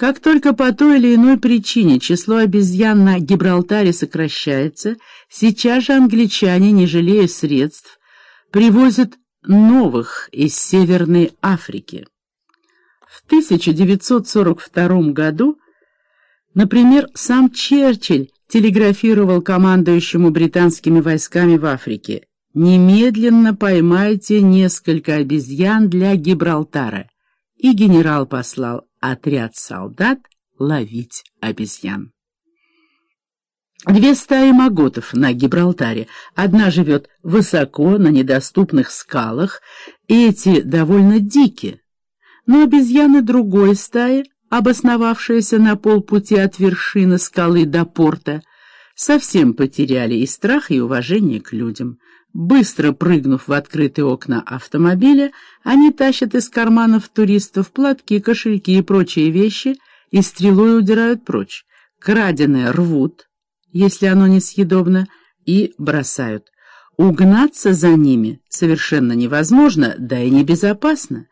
Как только по той или иной причине число обезьян на Гибралтаре сокращается, сейчас же англичане, не жалея средств, привозят новых из Северной Африки. В 1942 году, например, сам Черчилль телеграфировал командующему британскими войсками в Африке «Немедленно поймайте несколько обезьян для Гибралтара», и генерал послал отряд солдат ловить обезьян. Две стаи маготов на Гибралтаре. Одна живет высоко, на недоступных скалах, и эти довольно дикие. Но обезьяны другой стаи, обосновавшиеся на полпути от вершины скалы до порта, совсем потеряли и страх, и уважение к людям. Быстро прыгнув в открытые окна автомобиля, они тащат из карманов туристов платки, кошельки и прочие вещи и стрелой удирают прочь. Краденое рвут, если оно несъедобно, и бросают. Угнаться за ними совершенно невозможно, да и небезопасно.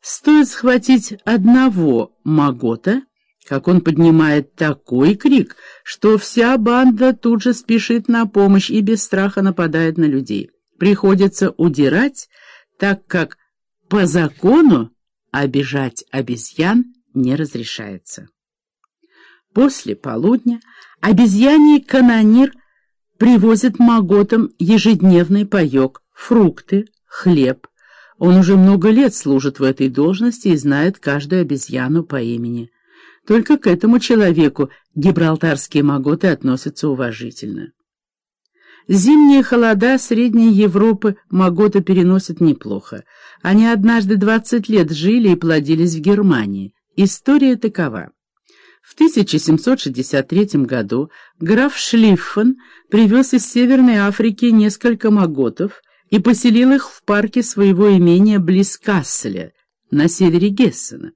Стоит схватить одного магота, как он поднимает такой крик, что вся банда тут же спешит на помощь и без страха нападает на людей. Приходится удирать, так как по закону обижать обезьян не разрешается. После полудня обезьяний канонир привозит маготам ежедневный паек, фрукты, хлеб. Он уже много лет служит в этой должности и знает каждую обезьяну по имени. Только к этому человеку гибралтарские маготы относятся уважительно. Зимние холода Средней Европы маготы переносят неплохо. Они однажды 20 лет жили и плодились в Германии. История такова. В 1763 году граф Шлиффен привез из Северной Африки несколько маготов и поселил их в парке своего имения близ Касселя, на севере Гессена.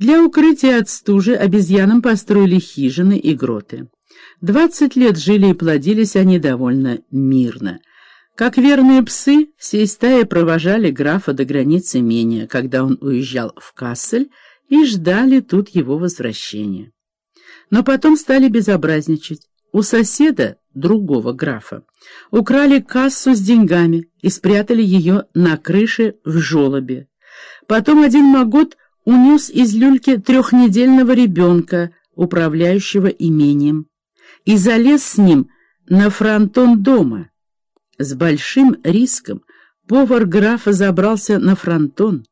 Для укрытия от стужи обезьянам построили хижины и гроты. Двадцать лет жили и плодились они довольно мирно. Как верные псы, всей стаи провожали графа до границы имения, когда он уезжал в Кассель, и ждали тут его возвращения. Но потом стали безобразничать. У соседа, другого графа, украли кассу с деньгами и спрятали ее на крыше в желобе. Потом один могот унес из люльки трехнедельного ребенка, управляющего имением, и залез с ним на фронтон дома. С большим риском повар графа забрался на фронтон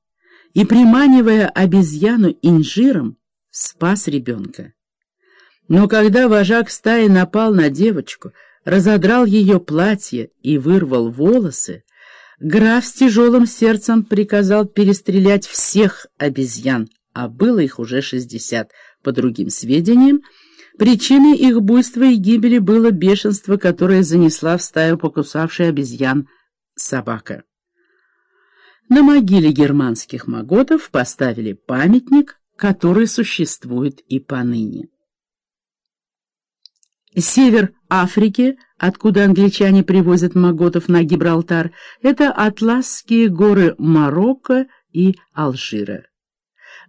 и, приманивая обезьяну инжиром, спас ребенка. Но когда вожак стаи напал на девочку, разодрал ее платье и вырвал волосы, Граф с тяжелым сердцем приказал перестрелять всех обезьян, а было их уже шестьдесят. По другим сведениям, причиной их буйства и гибели было бешенство, которое занесла в стаю покусавшей обезьян собака. На могиле германских маготов поставили памятник, который существует и поныне. Север Африки, откуда англичане привозят маготов на Гибралтар, это Атласские горы Марокко и Алжира.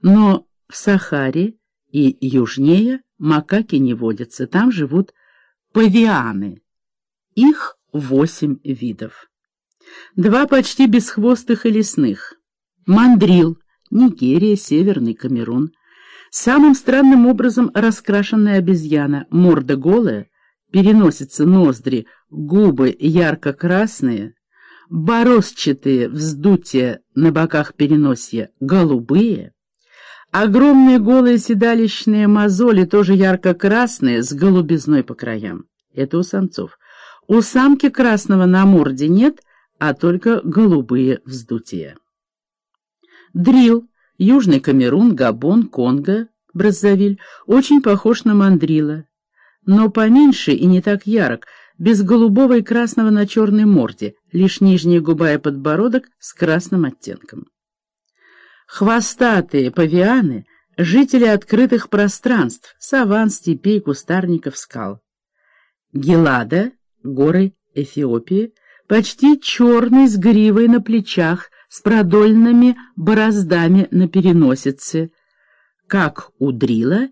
Но в Сахаре и южнее макаки не водятся, там живут павианы. Их восемь видов. Два почти бесхвостых и лесных. Мандрил, Нигерия, Северный Камерун, Самым странным образом раскрашенная обезьяна, морда голая, переносятся ноздри, губы ярко-красные, борозчатые вздутия на боках переносья голубые, огромные голые седалищные мозоли тоже ярко-красные с голубизной по краям. Это у самцов. У самки красного на морде нет, а только голубые вздутия. Дрил Южный Камерун, Габон, Конго, Браззавиль очень похож на мандрила, но поменьше и не так ярок, без голубого и красного на черной морде, лишь нижняя губа и подбородок с красным оттенком. Хвостатые павианы — жители открытых пространств, саван, степей, кустарников, скал. Гелада, горы Эфиопии, почти черный с гривой на плечах, с продольными бороздами на переносице, как у дрила,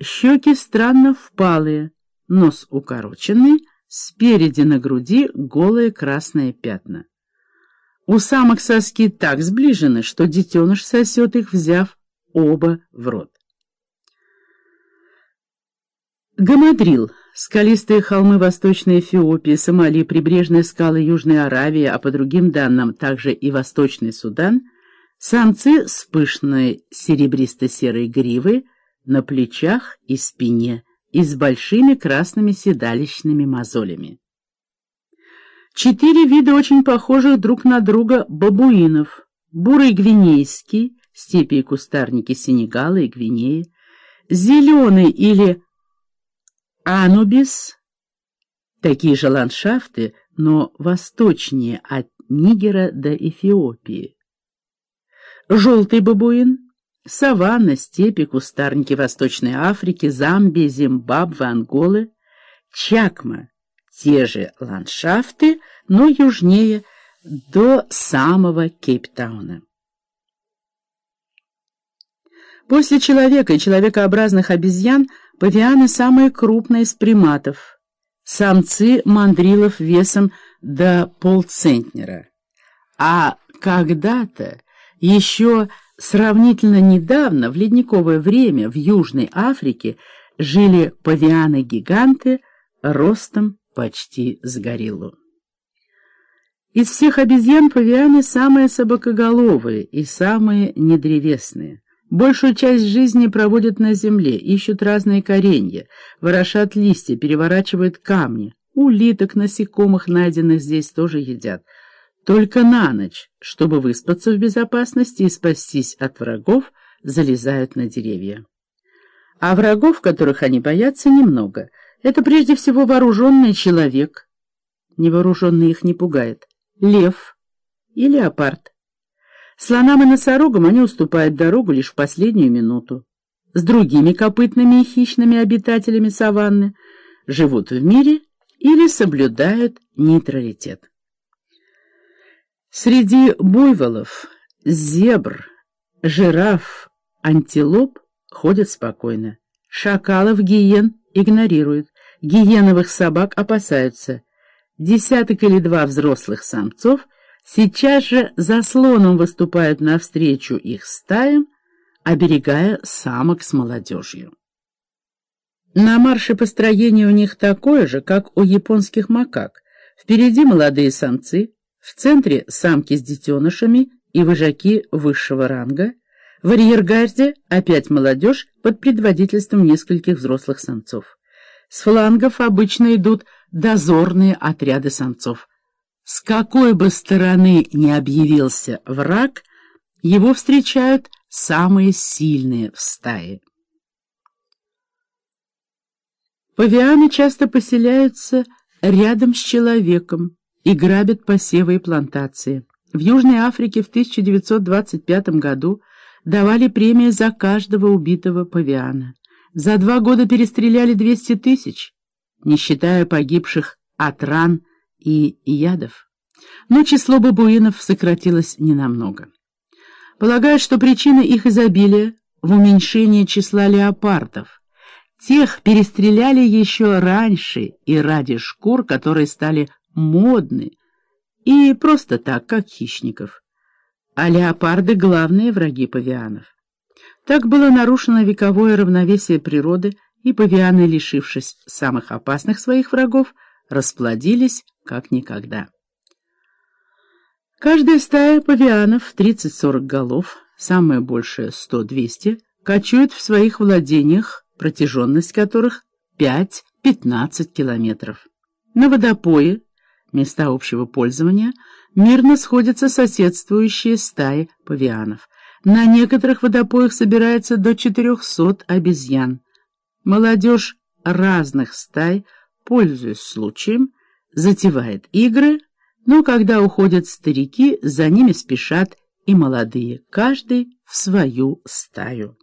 щеки странно впалые, нос укороченный, спереди на груди голые красные пятна. У самок соски так сближены, что детеныш сосет их, взяв оба в рот. Гамадрил — скалистые холмы Восточной Эфиопии, Сомали, прибрежные скалы Южной Аравии, а по другим данным также и Восточный Судан — Самцы с пышной серебристо-серой гривой на плечах и спине и с большими красными седалищными мозолями. Четыре вида очень похожих друг на друга бабуинов. Бурый гвинейский, степи и кустарники Сенегала и Гвинеи, зеленый или анубис, такие же ландшафты, но восточнее от Нигера до Эфиопии. Желтый бабуин, саванна, степи, кустарники Восточной Африки, Замбии, Зимбабве, Анголы, Чакма, те же ландшафты, но южнее до самого Кейптауна. После человека и человекообразных обезьян павианы самые крупные из приматов. Самцы мандрилов весом до полцентнера. А когда-то еще сравнительно недавно, в ледниковое время, в Южной Африке жили павианы-гиганты ростом почти с гориллу. Из всех обезьян павианы самые собакоголовые и самые недревесные. Большую часть жизни проводят на земле, ищут разные коренья, ворошат листья, переворачивают камни. Улиток, насекомых, найденных здесь, тоже едят – только на ночь, чтобы выспаться в безопасности и спастись от врагов, залезают на деревья. А врагов, которых они боятся, немного. Это прежде всего вооруженный человек. Невооруженный их не пугает. Лев и леопард. Слонам и носорогам они уступают дорогу лишь в последнюю минуту. С другими копытными и хищными обитателями саванны живут в мире или соблюдают нейтралитет. Среди буйволов, зебр, жираф, антилоп ходят спокойно. Шакалов, гиен игнорируют. Гиеновых собак опасаются. Десяток или два взрослых самцов сейчас же заслоном выступают навстречу их стаям, оберегая самок с молодежью. На марше построение у них такое же, как у японских макак. Впереди молодые самцы, в центре самки с детенышами и выжаки высшего ранга. В арьергарде опять молодежь под предводительством нескольких взрослых самцов. С флангов обычно идут дозорные отряды самцов. С какой бы стороны ни объявился враг, его встречают самые сильные в стае. Павианы часто поселяются рядом с человеком, и грабят посевы и плантации. В Южной Африке в 1925 году давали премии за каждого убитого павиана. За два года перестреляли 200 тысяч, не считая погибших от ран и ядов. Но число бабуинов сократилось ненамного. Полагают, что причина их изобилия в уменьшении числа леопардов. Тех перестреляли еще раньше и ради шкур, которые стали модны и просто так, как хищников. А леопарды — главные враги павианов. Так было нарушено вековое равновесие природы, и павианы, лишившись самых опасных своих врагов, расплодились как никогда. Каждая стая павианов, 30-40 голов, самое большее 100-200, кочует в своих владениях, протяженность которых 5-15 километров. На водопое места общего пользования, мирно сходятся соседствующие стаи павианов. На некоторых водопоях собирается до 400 обезьян. Молодежь разных стай, пользуясь случаем, затевает игры, но когда уходят старики, за ними спешат и молодые, каждый в свою стаю.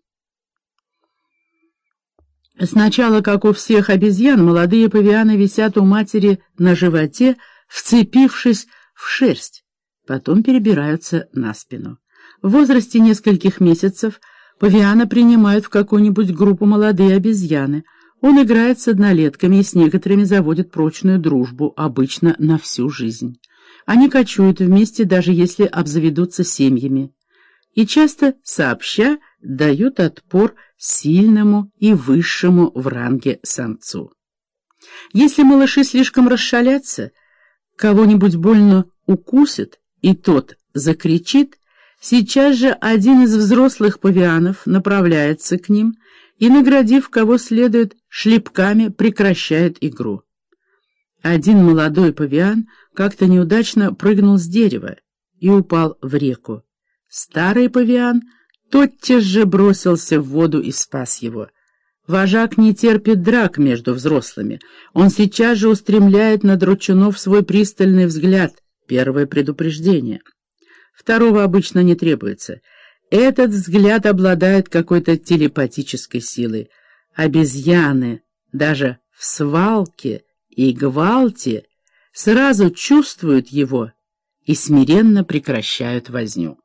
Сначала, как у всех обезьян, молодые павианы висят у матери на животе, вцепившись в шерсть, потом перебираются на спину. В возрасте нескольких месяцев Павиана принимают в какую-нибудь группу молодые обезьяны. Он играет с однолетками и с некоторыми заводит прочную дружбу, обычно на всю жизнь. Они кочуют вместе, даже если обзаведутся семьями. И часто, сообща, дают отпор сильному и высшему в ранге самцу. Если малыши слишком расшалятся, кого-нибудь больно укусит, и тот закричит, сейчас же один из взрослых павианов направляется к ним и, наградив кого следует, шлепками прекращает игру. Один молодой павиан как-то неудачно прыгнул с дерева и упал в реку. Старый павиан тотчас же бросился в воду и спас его. Вожак не терпит драк между взрослыми. Он сейчас же устремляет на дручунов свой пристальный взгляд, первое предупреждение. Второго обычно не требуется. Этот взгляд обладает какой-то телепатической силой. Обезьяны, даже в свалке и гвалте, сразу чувствуют его и смиренно прекращают возню.